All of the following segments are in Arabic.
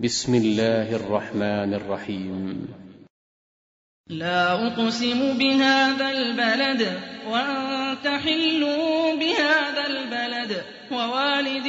بسم الله الرحمن الرحيم. لا أقسم بهذا البلد وأنت حل بهذا البلد ووالد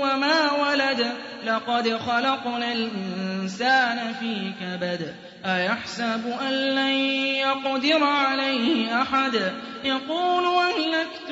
وما ولد. لقد خلقنا الإنسان في كبد. أيحسب أن لن يقدر عليه أحد؟ يقول أهلكت